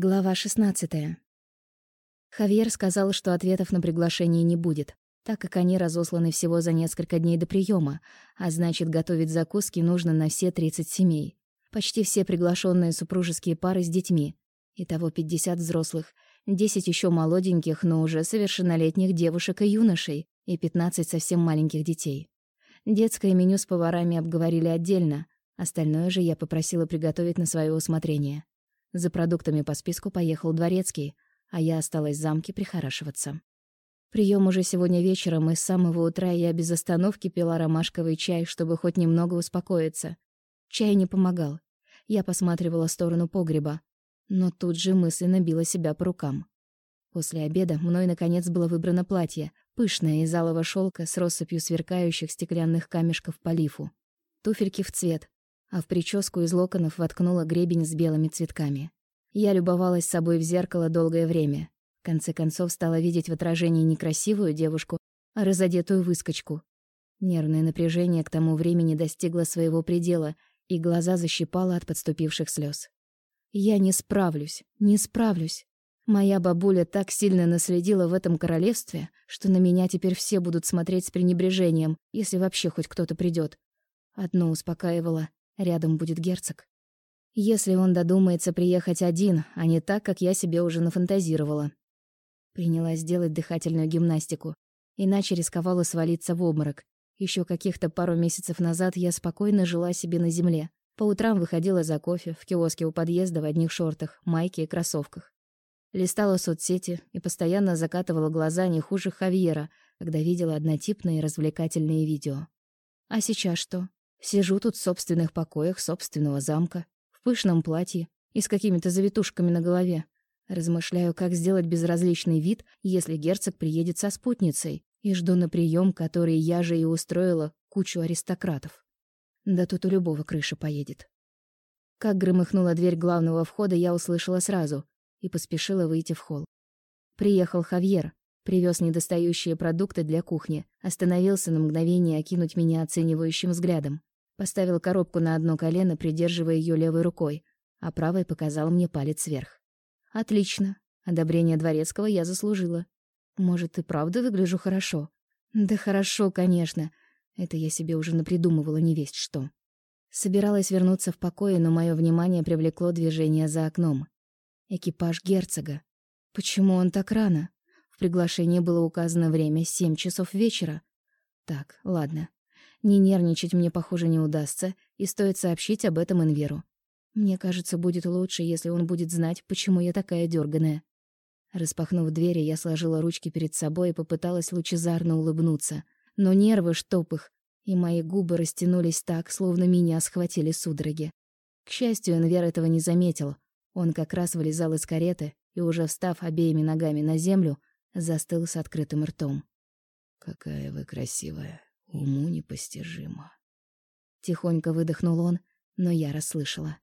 Глава 16. Хавьер сказал, что ответов на приглашение не будет, так как они разосланы всего за несколько дней до приема, а значит, готовить закуски нужно на все 30 семей. Почти все приглашенные супружеские пары с детьми. Итого 50 взрослых, 10 еще молоденьких, но уже совершеннолетних девушек и юношей, и 15 совсем маленьких детей. Детское меню с поварами обговорили отдельно, остальное же я попросила приготовить на свое усмотрение. За продуктами по списку поехал дворецкий, а я осталась в замке прихорашиваться. Прием уже сегодня вечером, и с самого утра я без остановки пила ромашковый чай, чтобы хоть немного успокоиться. Чай не помогал. Я посматривала в сторону погреба, но тут же мысленно била себя по рукам. После обеда мной наконец было выбрано платье, пышное из алого шелка с россыпью сверкающих стеклянных камешков по лифу. Туфельки в цвет, а в прическу из локонов воткнула гребень с белыми цветками. Я любовалась собой в зеркало долгое время. В конце концов стала видеть в отражении не красивую девушку, а разодетую выскочку. Нервное напряжение к тому времени достигло своего предела, и глаза защипало от подступивших слез. Я не справлюсь, не справлюсь. Моя бабуля так сильно наследила в этом королевстве, что на меня теперь все будут смотреть с пренебрежением, если вообще хоть кто-то придет. Одно успокаивало Рядом будет герцог. Если он додумается приехать один, а не так, как я себе уже нафантазировала. Принялась делать дыхательную гимнастику, иначе рисковала свалиться в обморок. Еще каких-то пару месяцев назад я спокойно жила себе на земле. По утрам выходила за кофе в киоске у подъезда в одних шортах, майке и кроссовках. Листала соцсети и постоянно закатывала глаза не хуже Хавьера, когда видела однотипные развлекательные видео. А сейчас что? Сижу тут в собственных покоях собственного замка, в пышном платье и с какими-то завитушками на голове. Размышляю, как сделать безразличный вид, если герцог приедет со спутницей, и жду на прием, который я же и устроила кучу аристократов. Да тут у любого крыша поедет. Как громыхнула дверь главного входа, я услышала сразу и поспешила выйти в холл. Приехал Хавьер, привез недостающие продукты для кухни, остановился на мгновение окинуть меня оценивающим взглядом. Поставил коробку на одно колено, придерживая ее левой рукой, а правой показал мне палец вверх. Отлично. Одобрение дворецкого я заслужила. Может, и правда выгляжу хорошо? Да хорошо, конечно. Это я себе уже напридумывала не весть что. Собиралась вернуться в покое, но мое внимание привлекло движение за окном. Экипаж герцога. Почему он так рано? В приглашении было указано время семь часов вечера. Так, ладно. Не нервничать мне, похоже, не удастся, и стоит сообщить об этом Инверу. Мне кажется, будет лучше, если он будет знать, почему я такая дерганая. Распахнув двери, я сложила ручки перед собой и попыталась лучезарно улыбнуться. Но нервы штоп их, и мои губы растянулись так, словно меня схватили судороги. К счастью, Энвер этого не заметил. Он как раз вылезал из кареты и, уже встав обеими ногами на землю, застыл с открытым ртом. «Какая вы красивая!» Уму непостижимо. Тихонько выдохнул он, но я расслышала.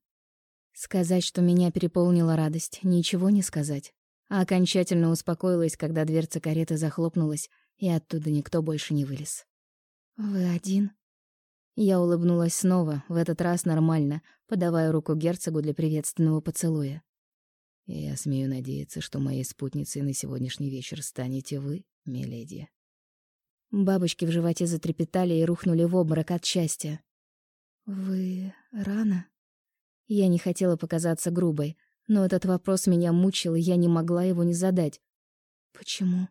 Сказать, что меня переполнила радость, ничего не сказать. А окончательно успокоилась, когда дверца кареты захлопнулась, и оттуда никто больше не вылез. «Вы один?» Я улыбнулась снова, в этот раз нормально, подавая руку герцогу для приветственного поцелуя. «Я смею надеяться, что моей спутницей на сегодняшний вечер станете вы, миледи». Бабочки в животе затрепетали и рухнули в обморок от счастья. «Вы рано?» Я не хотела показаться грубой, но этот вопрос меня мучил, и я не могла его не задать. «Почему?»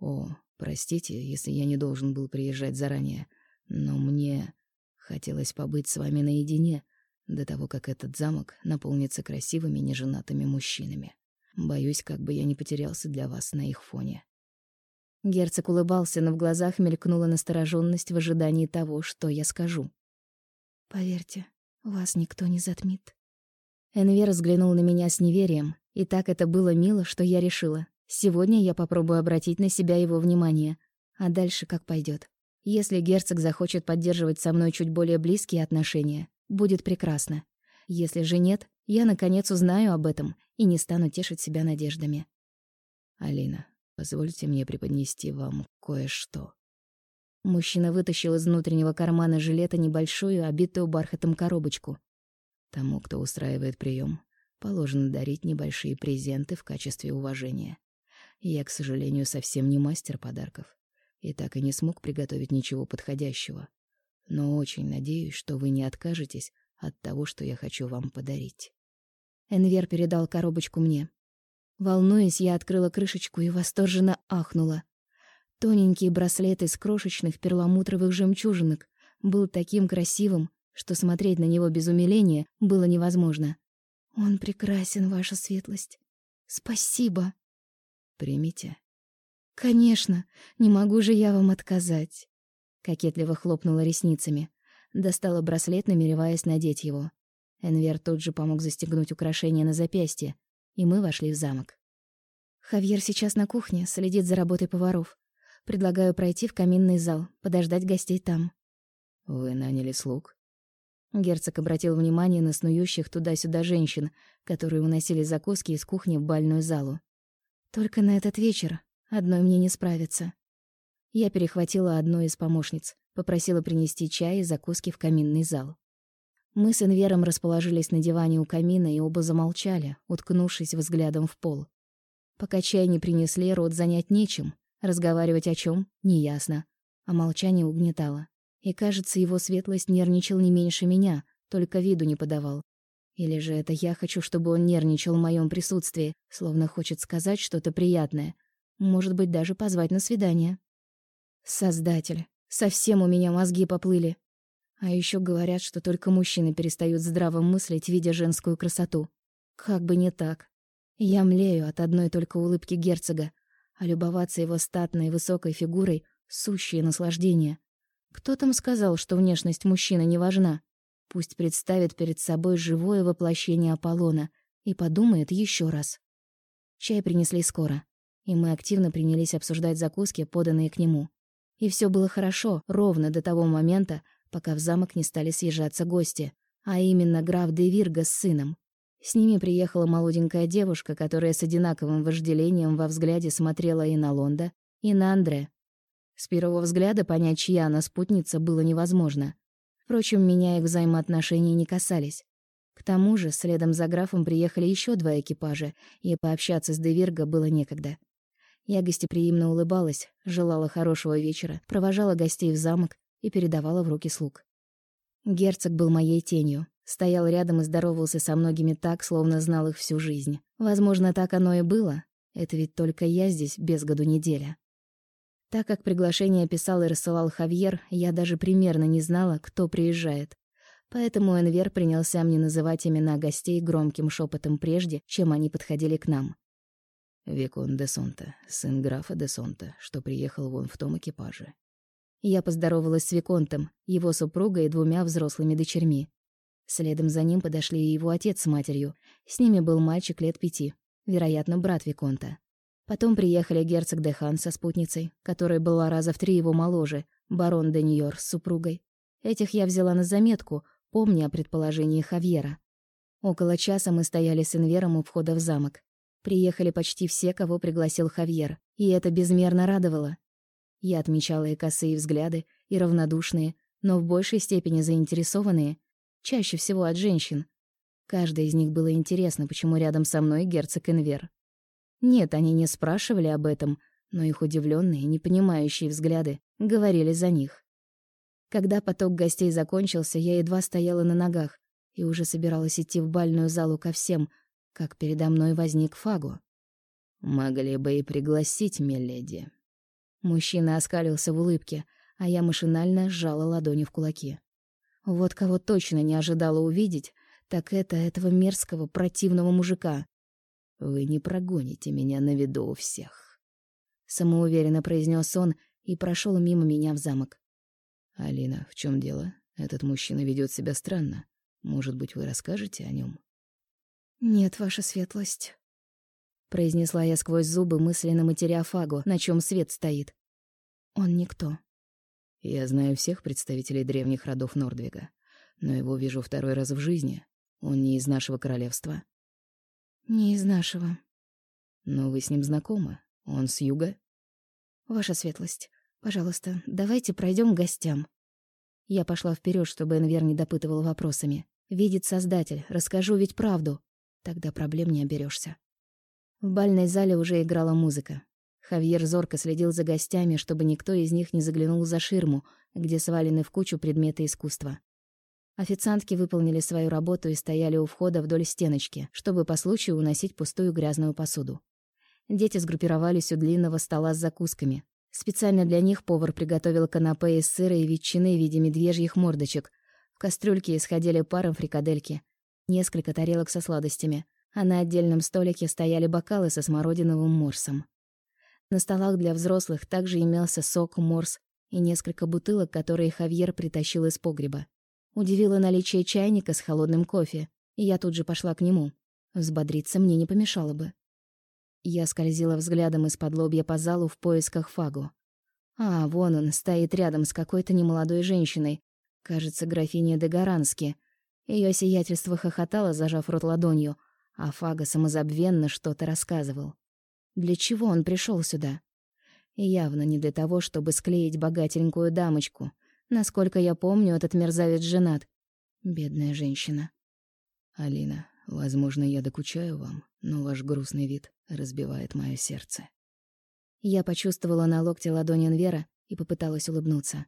«О, простите, если я не должен был приезжать заранее, но мне хотелось побыть с вами наедине до того, как этот замок наполнится красивыми неженатыми мужчинами. Боюсь, как бы я не потерялся для вас на их фоне». Герцог улыбался, но в глазах мелькнула настороженность в ожидании того, что я скажу. «Поверьте, вас никто не затмит». Энвер взглянул на меня с неверием, и так это было мило, что я решила. Сегодня я попробую обратить на себя его внимание, а дальше как пойдет. Если герцог захочет поддерживать со мной чуть более близкие отношения, будет прекрасно. Если же нет, я наконец узнаю об этом и не стану тешить себя надеждами. Алина, Позвольте мне преподнести вам кое-что». Мужчина вытащил из внутреннего кармана жилета небольшую, обитую бархатом коробочку. Тому, кто устраивает прием, положено дарить небольшие презенты в качестве уважения. Я, к сожалению, совсем не мастер подарков и так и не смог приготовить ничего подходящего. Но очень надеюсь, что вы не откажетесь от того, что я хочу вам подарить. Энвер передал коробочку мне. Волнуясь, я открыла крышечку и восторженно ахнула. Тоненький браслет из крошечных перламутровых жемчужинок был таким красивым, что смотреть на него без умиления было невозможно. «Он прекрасен, ваша светлость. Спасибо!» «Примите». «Конечно, не могу же я вам отказать!» Кокетливо хлопнула ресницами. Достала браслет, намереваясь надеть его. Энвер тут же помог застегнуть украшение на запястье, и мы вошли в замок. Хавьер сейчас на кухне, следит за работой поваров. Предлагаю пройти в каминный зал, подождать гостей там. «Вы наняли слуг?» Герцог обратил внимание на снующих туда-сюда женщин, которые уносили закуски из кухни в бальную залу. «Только на этот вечер. Одной мне не справиться». Я перехватила одну из помощниц, попросила принести чай и закуски в каминный зал. Мы с Инвером расположились на диване у камина и оба замолчали, уткнувшись взглядом в пол. Пока чай не принесли, рот занять нечем, разговаривать о чем неясно, а молчание угнетало. И, кажется, его светлость нервничал не меньше меня, только виду не подавал. Или же это я хочу, чтобы он нервничал в моем присутствии, словно хочет сказать что-то приятное. Может быть, даже позвать на свидание. Создатель, совсем у меня мозги поплыли. А еще говорят, что только мужчины перестают здраво мыслить, видя женскую красоту. Как бы не так. Я млею от одной только улыбки герцога, а любоваться его статной высокой фигурой — сущее наслаждение. Кто там сказал, что внешность мужчины не важна? Пусть представит перед собой живое воплощение Аполлона и подумает еще раз. Чай принесли скоро, и мы активно принялись обсуждать закуски, поданные к нему. И все было хорошо, ровно до того момента, пока в замок не стали съезжаться гости, а именно граф де Вирга с сыном. С ними приехала молоденькая девушка, которая с одинаковым вожделением во взгляде смотрела и на Лонда, и на Андре. С первого взгляда понять, чья она спутница, было невозможно. Впрочем, меня их взаимоотношения не касались. К тому же, следом за графом приехали еще два экипажа, и пообщаться с Девирго было некогда. Я гостеприимно улыбалась, желала хорошего вечера, провожала гостей в замок и передавала в руки слуг. Герцог был моей тенью, стоял рядом и здоровался со многими так, словно знал их всю жизнь. Возможно, так оно и было. Это ведь только я здесь без году неделя. Так как приглашение писал и рассылал Хавьер, я даже примерно не знала, кто приезжает. Поэтому Энвер принялся мне называть имена гостей громким шепотом прежде, чем они подходили к нам. Викон де Сонта, сын графа де Сонта, что приехал вон в том экипаже. Я поздоровалась с Виконтом, его супругой и двумя взрослыми дочерьми. Следом за ним подошли и его отец с матерью. С ними был мальчик лет пяти, вероятно, брат Виконта. Потом приехали герцог де Хан со спутницей, которая была раза в три его моложе, барон де Ньор с супругой. Этих я взяла на заметку, помня о предположении Хавьера. Около часа мы стояли с Инвером у входа в замок. Приехали почти все, кого пригласил Хавьер, и это безмерно радовало. Я отмечала и косые взгляды, и равнодушные, но в большей степени заинтересованные, чаще всего от женщин. Каждой из них было интересно, почему рядом со мной герцог Инвер. Нет, они не спрашивали об этом, но их удивленные, непонимающие взгляды говорили за них. Когда поток гостей закончился, я едва стояла на ногах и уже собиралась идти в бальную залу ко всем, как передо мной возник Фаго. «Могли бы и пригласить, миледи». Мужчина оскалился в улыбке, а я машинально сжала ладони в кулаки. Вот кого точно не ожидала увидеть, так это этого мерзкого, противного мужика. Вы не прогоните меня на виду у всех. Самоуверенно произнес он и прошел мимо меня в замок. Алина, в чем дело? Этот мужчина ведет себя странно. Может быть, вы расскажете о нем? Нет, ваша светлость. Произнесла я сквозь зубы, мысленно матеря Фагу, на чем свет стоит. Он никто. Я знаю всех представителей древних родов Нордвига, но его вижу второй раз в жизни. Он не из нашего королевства. Не из нашего. Но вы с ним знакомы? Он с юга? Ваша светлость, пожалуйста, давайте пройдем к гостям. Я пошла вперед, чтобы Энвер не допытывал вопросами. Видит Создатель, расскажу ведь правду. Тогда проблем не оберешься. В бальной зале уже играла музыка. Хавьер зорко следил за гостями, чтобы никто из них не заглянул за ширму, где свалены в кучу предметы искусства. Официантки выполнили свою работу и стояли у входа вдоль стеночки, чтобы по случаю уносить пустую грязную посуду. Дети сгруппировались у длинного стола с закусками. Специально для них повар приготовил канапе из сыра и ветчины в виде медвежьих мордочек. В кастрюльке исходили паром фрикадельки. Несколько тарелок со сладостями, а на отдельном столике стояли бокалы со смородиновым морсом. На столах для взрослых также имелся сок, морс и несколько бутылок, которые Хавьер притащил из погреба. Удивило наличие чайника с холодным кофе, и я тут же пошла к нему. Взбодриться мне не помешало бы. Я скользила взглядом из-под лобья по залу в поисках Фагу. А, вон он, стоит рядом с какой-то немолодой женщиной. Кажется, графиня де Гарански. Её сиятельство хохотало, зажав рот ладонью, а Фага самозабвенно что-то рассказывал. Для чего он пришёл сюда? И явно не для того, чтобы склеить богатенькую дамочку — Насколько я помню, этот мерзавец женат. Бедная женщина. Алина, возможно, я докучаю вам, но ваш грустный вид разбивает мое сердце. Я почувствовала на локте ладонь Энвера и попыталась улыбнуться.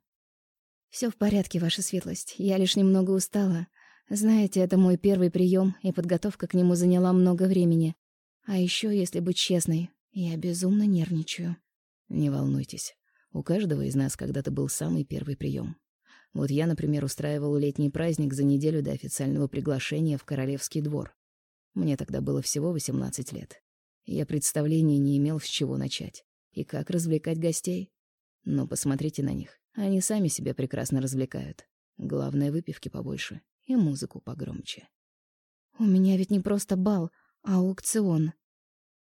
Все в порядке, ваша светлость. Я лишь немного устала. Знаете, это мой первый прием, и подготовка к нему заняла много времени. А еще, если быть честной, я безумно нервничаю. Не волнуйтесь. У каждого из нас когда-то был самый первый прием. Вот я, например, устраивал летний праздник за неделю до официального приглашения в Королевский двор. Мне тогда было всего 18 лет. Я представления не имел, с чего начать и как развлекать гостей. Но посмотрите на них. Они сами себя прекрасно развлекают. Главное, выпивки побольше и музыку погромче. «У меня ведь не просто бал, а аукцион».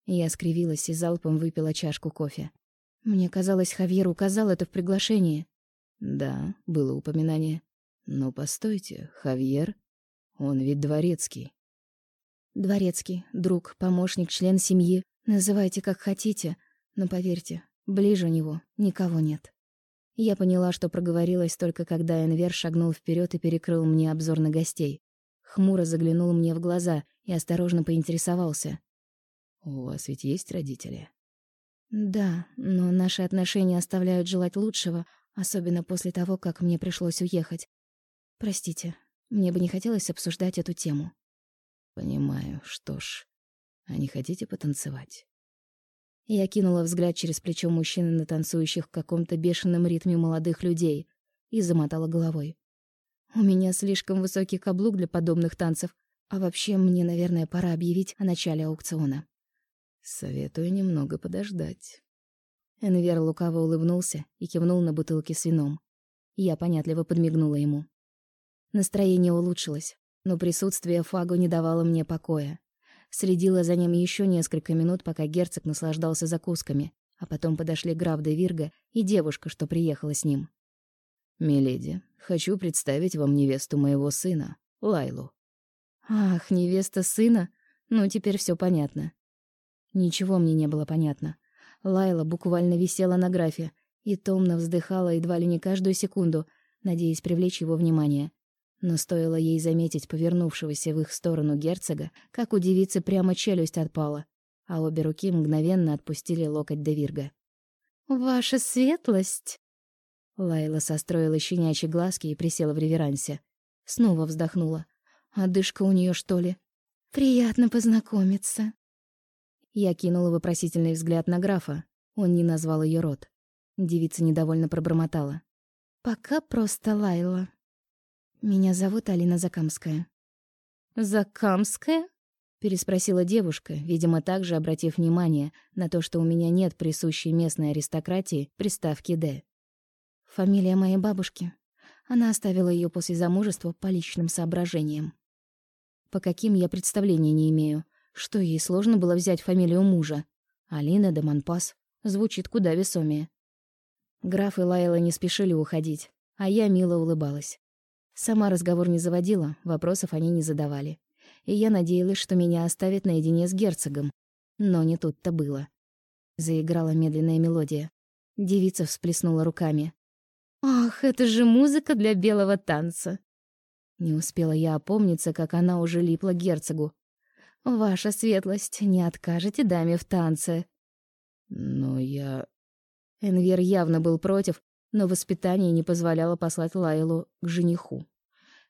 Я скривилась и залпом выпила чашку кофе. Мне казалось, Хавьер указал это в приглашении. Да, было упоминание. Но постойте, Хавьер, он ведь дворецкий. Дворецкий, друг, помощник, член семьи, называйте как хотите, но поверьте, ближе него никого нет. Я поняла, что проговорилась только когда Энвер шагнул вперед и перекрыл мне обзор на гостей. Хмуро заглянул мне в глаза и осторожно поинтересовался. «У вас ведь есть родители?» Да, но наши отношения оставляют желать лучшего, особенно после того, как мне пришлось уехать. Простите, мне бы не хотелось обсуждать эту тему. Понимаю, что ж. А не хотите потанцевать? Я кинула взгляд через плечо мужчины на танцующих в каком-то бешеном ритме молодых людей и замотала головой. У меня слишком высокий каблук для подобных танцев, а вообще мне, наверное, пора объявить о начале аукциона. Советую немного подождать. Энвер лукаво улыбнулся и кивнул на бутылки с вином. Я понятливо подмигнула ему. Настроение улучшилось, но присутствие Фаго не давало мне покоя. Следила за ним еще несколько минут, пока герцог наслаждался закусками, а потом подошли граф де Вирга и девушка, что приехала с ним. «Миледи, хочу представить вам невесту моего сына, Лайлу». «Ах, невеста сына? Ну, теперь все понятно. Ничего мне не было понятно. Лайла буквально висела на графе и томно вздыхала едва ли не каждую секунду, надеясь привлечь его внимание. Но стоило ей заметить повернувшегося в их сторону герцога, как у девицы прямо челюсть отпала, а обе руки мгновенно отпустили локоть Девирга. «Ваша светлость!» Лайла состроила щенячьи глазки и присела в реверансе. Снова вздохнула. «Одышка у нее что ли?» «Приятно познакомиться». Я кинула вопросительный взгляд на графа. Он не назвал ее род. Девица недовольно пробормотала. «Пока просто Лайла. Меня зовут Алина Закамская». «Закамская?» — переспросила девушка, видимо, также обратив внимание на то, что у меня нет присущей местной аристократии приставки «Д». «Фамилия моей бабушки. Она оставила ее после замужества по личным соображениям. По каким я представления не имею, что ей сложно было взять фамилию мужа? Алина де Монпас. Звучит куда весомее. Граф и Лайла не спешили уходить, а я мило улыбалась. Сама разговор не заводила, вопросов они не задавали. И я надеялась, что меня оставят наедине с герцогом. Но не тут-то было. Заиграла медленная мелодия. Девица всплеснула руками. «Ах, это же музыка для белого танца!» Не успела я опомниться, как она уже липла герцогу. Ваша светлость, не откажете даме в танце?» «Но я...» Энвер явно был против, но воспитание не позволяло послать Лайлу к жениху.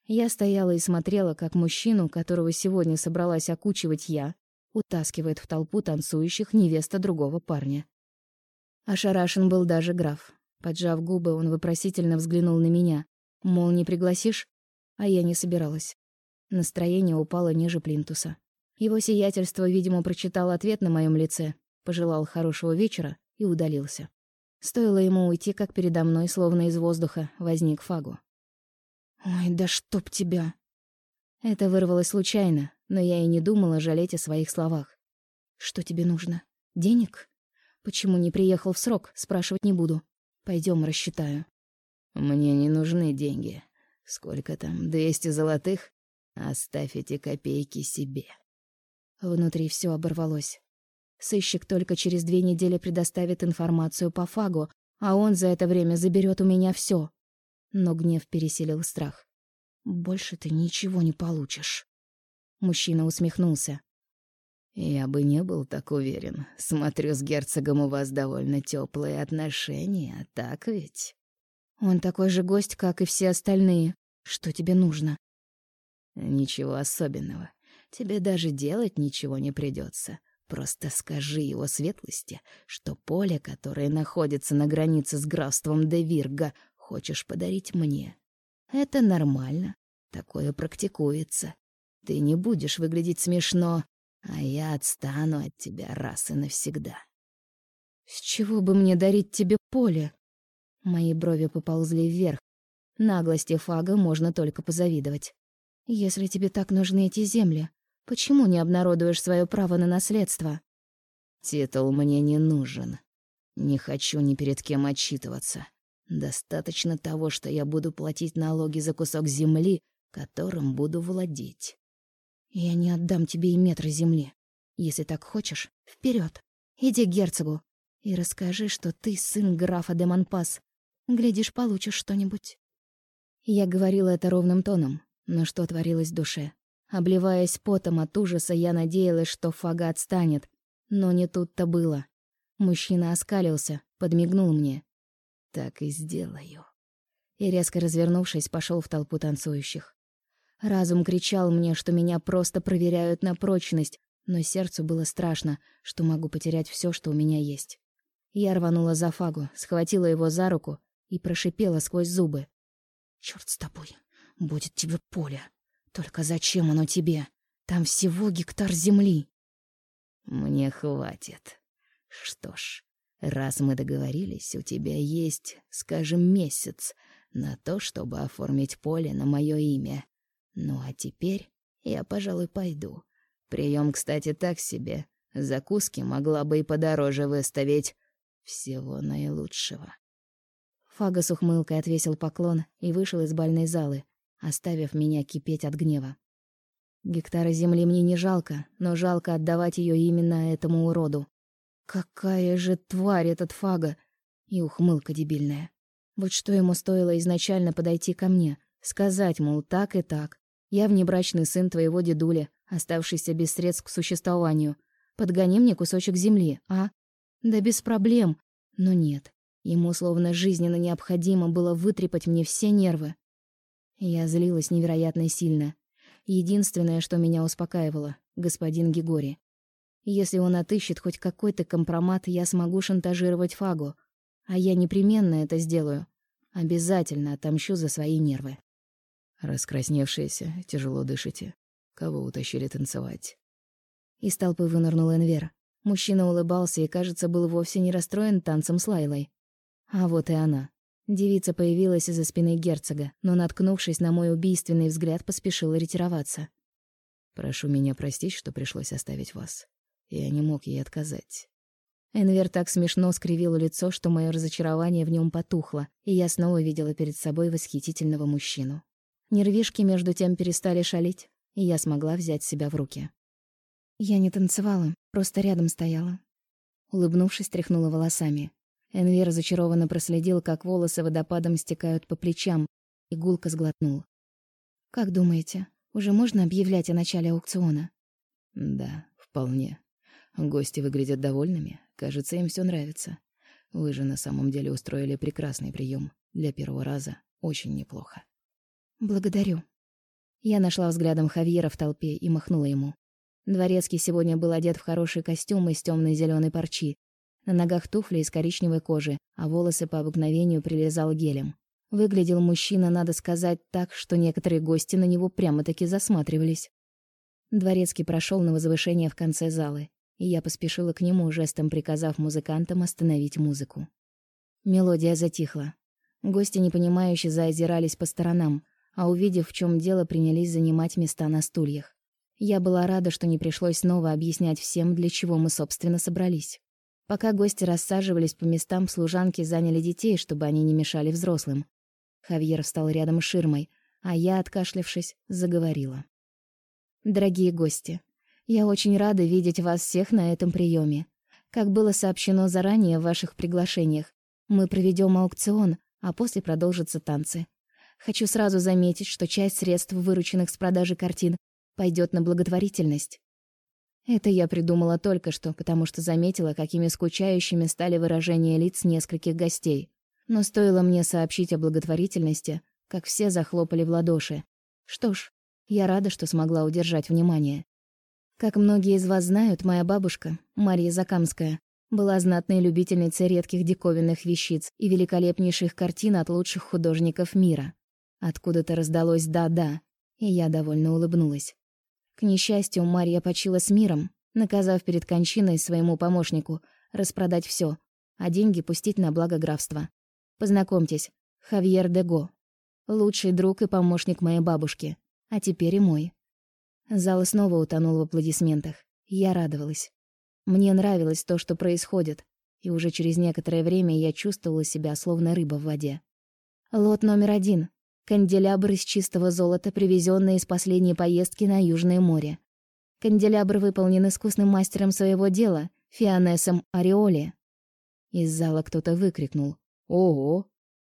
Я стояла и смотрела, как мужчину, которого сегодня собралась окучивать я, утаскивает в толпу танцующих невеста другого парня. Ошарашен был даже граф. Поджав губы, он вопросительно взглянул на меня. Мол, не пригласишь? А я не собиралась. Настроение упало ниже плинтуса. Его сиятельство, видимо, прочитал ответ на моем лице, пожелал хорошего вечера и удалился. Стоило ему уйти, как передо мной, словно из воздуха, возник Фагу. «Ой, да чтоб тебя!» Это вырвалось случайно, но я и не думала жалеть о своих словах. «Что тебе нужно? Денег? Почему не приехал в срок, спрашивать не буду. Пойдем, рассчитаю». «Мне не нужны деньги. Сколько там, двести золотых? Оставь эти копейки себе». Внутри все оборвалось. Сыщик только через две недели предоставит информацию по фагу, а он за это время заберет у меня все. Но гнев пересилил страх. «Больше ты ничего не получишь». Мужчина усмехнулся. «Я бы не был так уверен. Смотрю, с герцогом у вас довольно теплые отношения, так ведь?» «Он такой же гость, как и все остальные. Что тебе нужно?» «Ничего особенного. Тебе даже делать ничего не придется. Просто скажи его светлости, что поле, которое находится на границе с графством Девирга, хочешь подарить мне. Это нормально. Такое практикуется. Ты не будешь выглядеть смешно, а я отстану от тебя раз и навсегда. С чего бы мне дарить тебе поле? Мои брови поползли вверх. Наглости Фага можно только позавидовать. Если тебе так нужны эти земли, Почему не обнародуешь свое право на наследство? Титул мне не нужен. Не хочу ни перед кем отчитываться. Достаточно того, что я буду платить налоги за кусок земли, которым буду владеть. Я не отдам тебе и метра земли. Если так хочешь, вперед, Иди к герцогу и расскажи, что ты сын графа де Монпас. Глядишь, получишь что-нибудь. Я говорила это ровным тоном, но что творилось в душе, Обливаясь потом от ужаса, я надеялась, что Фага отстанет. Но не тут-то было. Мужчина оскалился, подмигнул мне. «Так и сделаю». И резко развернувшись, пошел в толпу танцующих. Разум кричал мне, что меня просто проверяют на прочность, но сердцу было страшно, что могу потерять все, что у меня есть. Я рванула за Фагу, схватила его за руку и прошипела сквозь зубы. «Чёрт с тобой, будет тебе поле!» Только зачем оно тебе? Там всего гектар земли. Мне хватит. Что ж, раз мы договорились, у тебя есть, скажем, месяц на то, чтобы оформить поле на мое имя. Ну а теперь я, пожалуй, пойду. Прием, кстати, так себе. Закуски могла бы и подороже выставить. Всего наилучшего. Фага с ухмылкой отвесил поклон и вышел из бальной залы, оставив меня кипеть от гнева. Гектара земли мне не жалко, но жалко отдавать ее именно этому уроду. Какая же тварь этот Фага! И ухмылка дебильная. Вот что ему стоило изначально подойти ко мне, сказать, мол, так и так. Я внебрачный сын твоего дедуля, оставшийся без средств к существованию. Подгони мне кусочек земли, а? Да без проблем. Но нет. Ему словно жизненно необходимо было вытрепать мне все нервы. Я злилась невероятно сильно. Единственное, что меня успокаивало — господин Гигори. Если он отыщет хоть какой-то компромат, я смогу шантажировать Фагу. А я непременно это сделаю. Обязательно отомщу за свои нервы. Раскрасневшиеся, тяжело дышите. Кого утащили танцевать? Из толпы вынырнул Энвер. Мужчина улыбался и, кажется, был вовсе не расстроен танцем с Лайлой. А вот и она. Девица появилась из-за спины герцога, но, наткнувшись на мой убийственный взгляд, поспешила ретироваться. «Прошу меня простить, что пришлось оставить вас. Я не мог ей отказать». Энвер так смешно скривил лицо, что мое разочарование в нем потухло, и я снова видела перед собой восхитительного мужчину. Нервишки между тем перестали шалить, и я смогла взять себя в руки. Я не танцевала, просто рядом стояла. Улыбнувшись, тряхнула волосами. Энвер разочарованно проследил, как волосы водопадом стекают по плечам, и гулко сглотнул. «Как думаете, уже можно объявлять о начале аукциона?» Да, вполне. Гости выглядят довольными. Кажется, им все нравится. Вы же на самом деле устроили прекрасный прием. Для первого раза очень неплохо. Благодарю. Я нашла взглядом Хавьера в толпе и махнула ему. Дворецкий сегодня был одет в хороший костюм из темной зеленой парчи. На ногах туфли из коричневой кожи, а волосы по обыкновению прилезал гелем. Выглядел мужчина, надо сказать, так, что некоторые гости на него прямо-таки засматривались. Дворецкий прошел на возвышение в конце залы, и я поспешила к нему, жестом приказав музыкантам остановить музыку. Мелодия затихла. Гости, непонимающе, заозирались по сторонам, а увидев, в чем дело, принялись занимать места на стульях. Я была рада, что не пришлось снова объяснять всем, для чего мы, собственно, собрались. Пока гости рассаживались по местам, служанки заняли детей, чтобы они не мешали взрослым. Хавьер встал рядом с ширмой, а я, откашлявшись, заговорила. Дорогие гости, я очень рада видеть вас всех на этом приеме. Как было сообщено заранее в ваших приглашениях, мы проведем аукцион, а после продолжатся танцы. Хочу сразу заметить, что часть средств, вырученных с продажи картин, пойдет на благотворительность. Это я придумала только что, потому что заметила, какими скучающими стали выражения лиц нескольких гостей. Но стоило мне сообщить о благотворительности, как все захлопали в ладоши. Что ж, я рада, что смогла удержать внимание. Как многие из вас знают, моя бабушка, Мария Закамская, была знатной любительницей редких диковинных вещиц и великолепнейших картин от лучших художников мира. Откуда-то раздалось «да-да», и я довольно улыбнулась. К несчастью, Мария почила с миром, наказав перед кончиной своему помощнику распродать все, а деньги пустить на благо графства. Познакомьтесь, Хавьер Дего, лучший друг и помощник моей бабушки а теперь и мой. Зал снова утонул в аплодисментах. Я радовалась. Мне нравилось то, что происходит, и уже через некоторое время я чувствовала себя словно рыба в воде. Лот номер один. Канделябр из чистого золота, привезенный из последней поездки на Южное море. Канделябр выполнен искусным мастером своего дела, Фианесом Ореоли. Из зала кто-то выкрикнул «Ого!»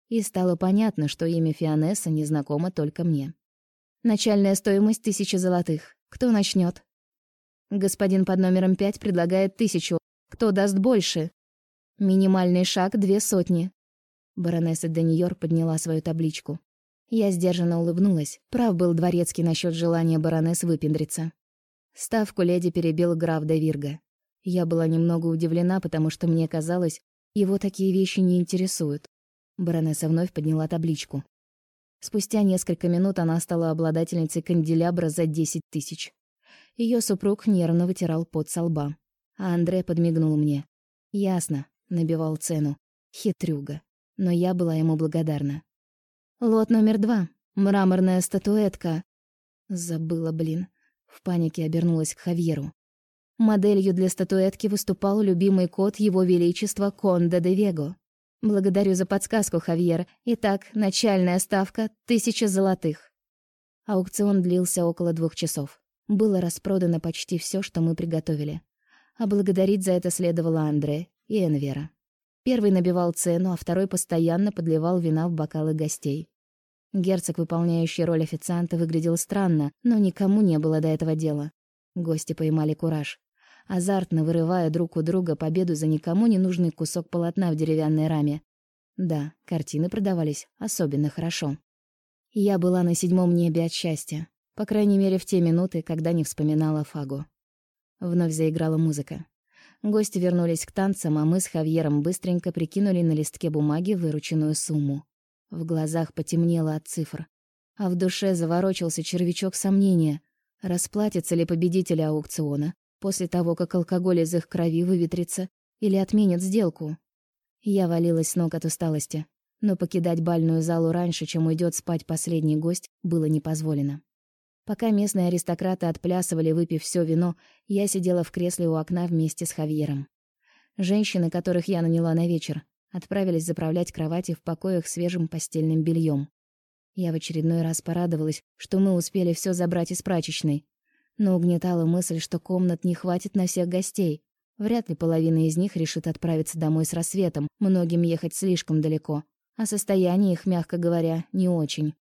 И стало понятно, что имя Фианеса незнакомо только мне. Начальная стоимость тысяча золотых. Кто начнет? Господин под номером пять предлагает тысячу. Кто даст больше? Минимальный шаг — две сотни. Баронесса Даниор подняла свою табличку. Я сдержанно улыбнулась. Прав был дворецкий насчет желания баронесс выпендриться. Ставку леди перебил граф де Вирга. Я была немного удивлена, потому что мне казалось, его такие вещи не интересуют. Баронесса вновь подняла табличку. Спустя несколько минут она стала обладательницей канделябра за 10 тысяч. Ее супруг нервно вытирал пот со лба. А Андре подмигнул мне. Ясно, набивал цену. Хитрюга. Но я была ему благодарна. Лот номер два. Мраморная статуэтка. Забыла, блин. В панике обернулась к Хавьеру. Моделью для статуэтки выступал любимый кот Его Величества Конде де Вего. Благодарю за подсказку, Хавьер. Итак, начальная ставка — тысяча золотых. Аукцион длился около двух часов. Было распродано почти все, что мы приготовили. А благодарить за это следовало Андре и Энвера. Первый набивал цену, а второй постоянно подливал вина в бокалы гостей. Герцог, выполняющий роль официанта, выглядел странно, но никому не было до этого дела. Гости поймали кураж азартно вырывая друг у друга победу за никому не нужный кусок полотна в деревянной раме. Да, картины продавались особенно хорошо. Я была на седьмом небе от счастья, по крайней мере в те минуты, когда не вспоминала Фагу. Вновь заиграла музыка. Гости вернулись к танцам, а мы с Хавьером быстренько прикинули на листке бумаги вырученную сумму. В глазах потемнело от цифр, а в душе заворочился червячок сомнения, расплатится ли победитель аукциона после того, как алкоголь из их крови выветрится или отменят сделку. Я валилась с ног от усталости, но покидать бальную залу раньше, чем уйдет спать последний гость, было не позволено. Пока местные аристократы отплясывали, выпив все вино, я сидела в кресле у окна вместе с Хавьером. Женщины, которых я наняла на вечер, отправились заправлять кровати в покоях свежим постельным бельем. Я в очередной раз порадовалась, что мы успели все забрать из прачечной, но угнетала мысль, что комнат не хватит на всех гостей. Вряд ли половина из них решит отправиться домой с рассветом, многим ехать слишком далеко, а состояние их, мягко говоря, не очень.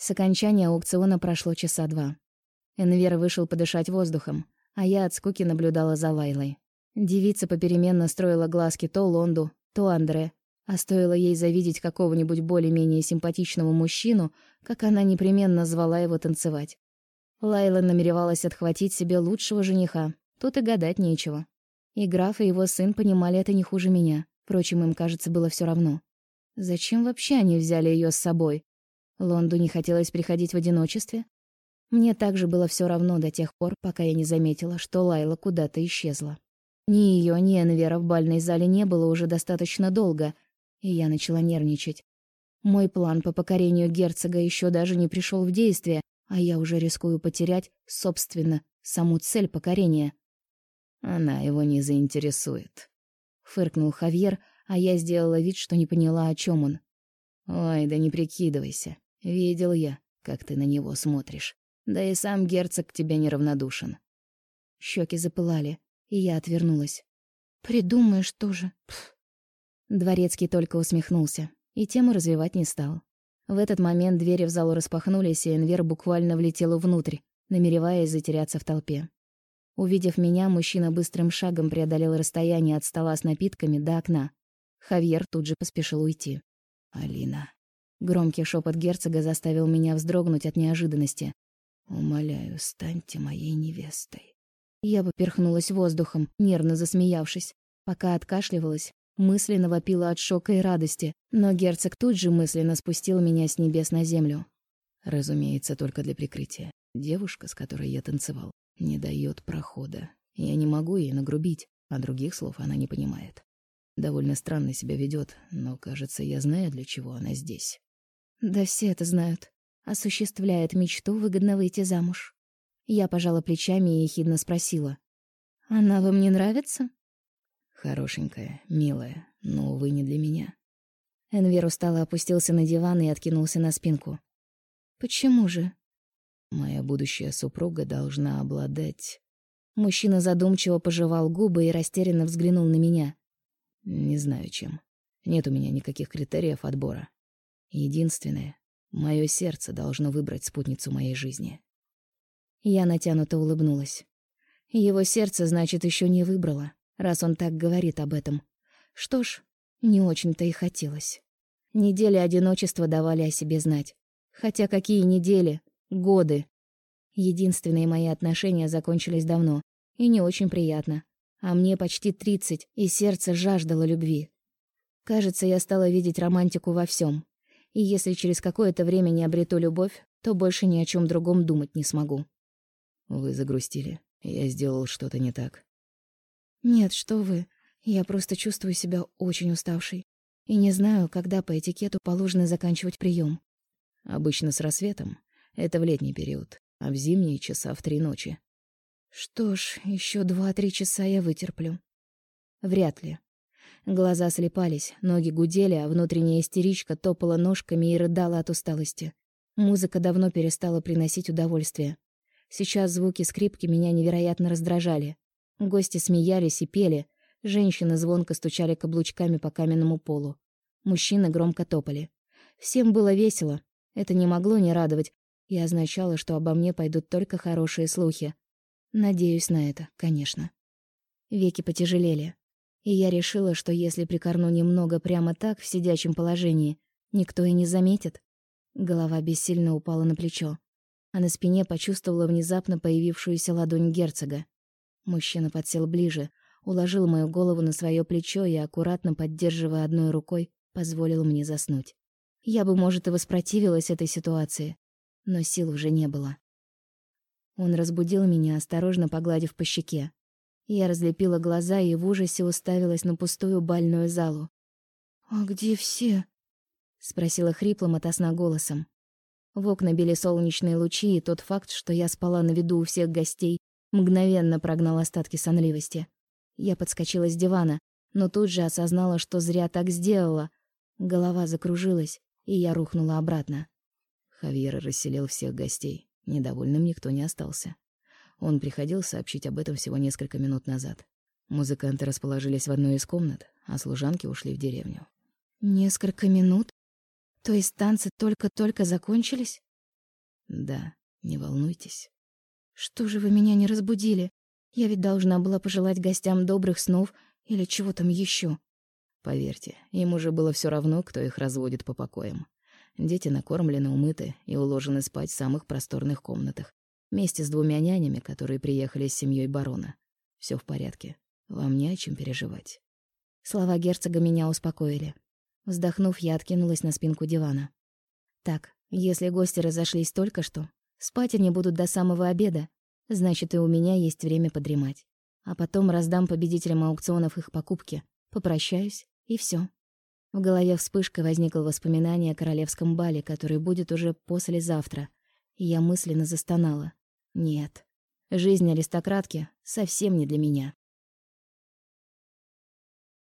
С окончания аукциона прошло часа два. Энвер вышел подышать воздухом, а я от скуки наблюдала за Лайлой. Девица попеременно строила глазки то Лонду, то Андре, а стоило ей завидеть какого-нибудь более-менее симпатичного мужчину, как она непременно звала его танцевать. Лайла намеревалась отхватить себе лучшего жениха, тут и гадать нечего. И граф, и его сын понимали это не хуже меня, впрочем, им, кажется, было все равно. Зачем вообще они взяли ее с собой? Лонду не хотелось приходить в одиночестве? Мне также было все равно до тех пор, пока я не заметила, что Лайла куда-то исчезла. Ни ее, ни Энвера в бальной зале не было уже достаточно долго, и я начала нервничать. Мой план по покорению герцога еще даже не пришел в действие, а я уже рискую потерять, собственно, саму цель покорения. Она его не заинтересует. Фыркнул Хавьер, а я сделала вид, что не поняла, о чем он. Ой, да не прикидывайся. Видел я, как ты на него смотришь. Да и сам герцог к тебе неравнодушен. Щеки запылали и я отвернулась. «Придумаешь тоже». Пф. Дворецкий только усмехнулся и тему развивать не стал. В этот момент двери в зал распахнулись, и Энвер буквально влетел внутрь, намереваясь затеряться в толпе. Увидев меня, мужчина быстрым шагом преодолел расстояние от стола с напитками до окна. Хавьер тут же поспешил уйти. «Алина». Громкий шепот герцога заставил меня вздрогнуть от неожиданности. «Умоляю, станьте моей невестой». Я поперхнулась воздухом, нервно засмеявшись. Пока откашливалась, мысленно вопила от шока и радости, но герцог тут же мысленно спустил меня с небес на землю. Разумеется, только для прикрытия. Девушка, с которой я танцевал, не дает прохода. Я не могу ей нагрубить, а других слов она не понимает. Довольно странно себя ведет, но, кажется, я знаю, для чего она здесь. Да все это знают. Осуществляет мечту выгодно выйти замуж. Я пожала плечами и ехидно спросила. «Она вам не нравится?» «Хорошенькая, милая, но, увы, не для меня». Энвер устало опустился на диван и откинулся на спинку. «Почему же?» «Моя будущая супруга должна обладать...» Мужчина задумчиво пожевал губы и растерянно взглянул на меня. «Не знаю, чем. Нет у меня никаких критериев отбора. Единственное, мое сердце должно выбрать спутницу моей жизни». Я натянуто улыбнулась. Его сердце, значит, еще не выбрало, раз он так говорит об этом. Что ж, не очень-то и хотелось. Недели одиночества давали о себе знать. Хотя какие недели? Годы. Единственные мои отношения закончились давно. И не очень приятно. А мне почти тридцать, и сердце жаждало любви. Кажется, я стала видеть романтику во всем. И если через какое-то время не обрету любовь, то больше ни о чем другом думать не смогу. Вы загрустили. Я сделал что-то не так. Нет, что вы. Я просто чувствую себя очень уставшей. И не знаю, когда по этикету положено заканчивать прием. Обычно с рассветом. Это в летний период, а в зимние часа в три ночи. Что ж, еще два-три часа я вытерплю. Вряд ли. Глаза слепались, ноги гудели, а внутренняя истеричка топала ножками и рыдала от усталости. Музыка давно перестала приносить удовольствие. Сейчас звуки скрипки меня невероятно раздражали. Гости смеялись и пели, женщины звонко стучали каблучками по каменному полу. Мужчины громко топали. Всем было весело. Это не могло не радовать и означало, что обо мне пойдут только хорошие слухи. Надеюсь на это, конечно. Веки потяжелели, и я решила, что если прикорну немного прямо так в сидячем положении, никто и не заметит. Голова бессильно упала на плечо а на спине почувствовала внезапно появившуюся ладонь герцога. Мужчина подсел ближе, уложил мою голову на свое плечо и, аккуратно поддерживая одной рукой, позволил мне заснуть. Я бы, может, и воспротивилась этой ситуации, но сил уже не было. Он разбудил меня, осторожно погладив по щеке. Я разлепила глаза и в ужасе уставилась на пустую бальную залу. «А где все?» — спросила хриплым сна голосом. В окна били солнечные лучи, и тот факт, что я спала на виду у всех гостей, мгновенно прогнал остатки сонливости. Я подскочила с дивана, но тут же осознала, что зря так сделала. Голова закружилась, и я рухнула обратно. Хавьер расселил всех гостей. Недовольным никто не остался. Он приходил сообщить об этом всего несколько минут назад. Музыканты расположились в одной из комнат, а служанки ушли в деревню. «Несколько минут?» То есть танцы только-только закончились? Да, не волнуйтесь. Что же вы меня не разбудили? Я ведь должна была пожелать гостям добрых снов или чего там еще. Поверьте, им уже было все равно, кто их разводит по покоям. Дети накормлены, умыты и уложены спать в самых просторных комнатах, вместе с двумя нянями, которые приехали с семьей барона. Все в порядке. Вам не о чем переживать. Слова герцога меня успокоили. Вздохнув, я откинулась на спинку дивана. Так, если гости разошлись только что, спать они будут до самого обеда, значит, и у меня есть время подремать. А потом раздам победителям аукционов их покупки, попрощаюсь, и все. В голове вспышкой возникло воспоминание о королевском бале, который будет уже послезавтра, и я мысленно застонала. Нет, жизнь аристократки совсем не для меня.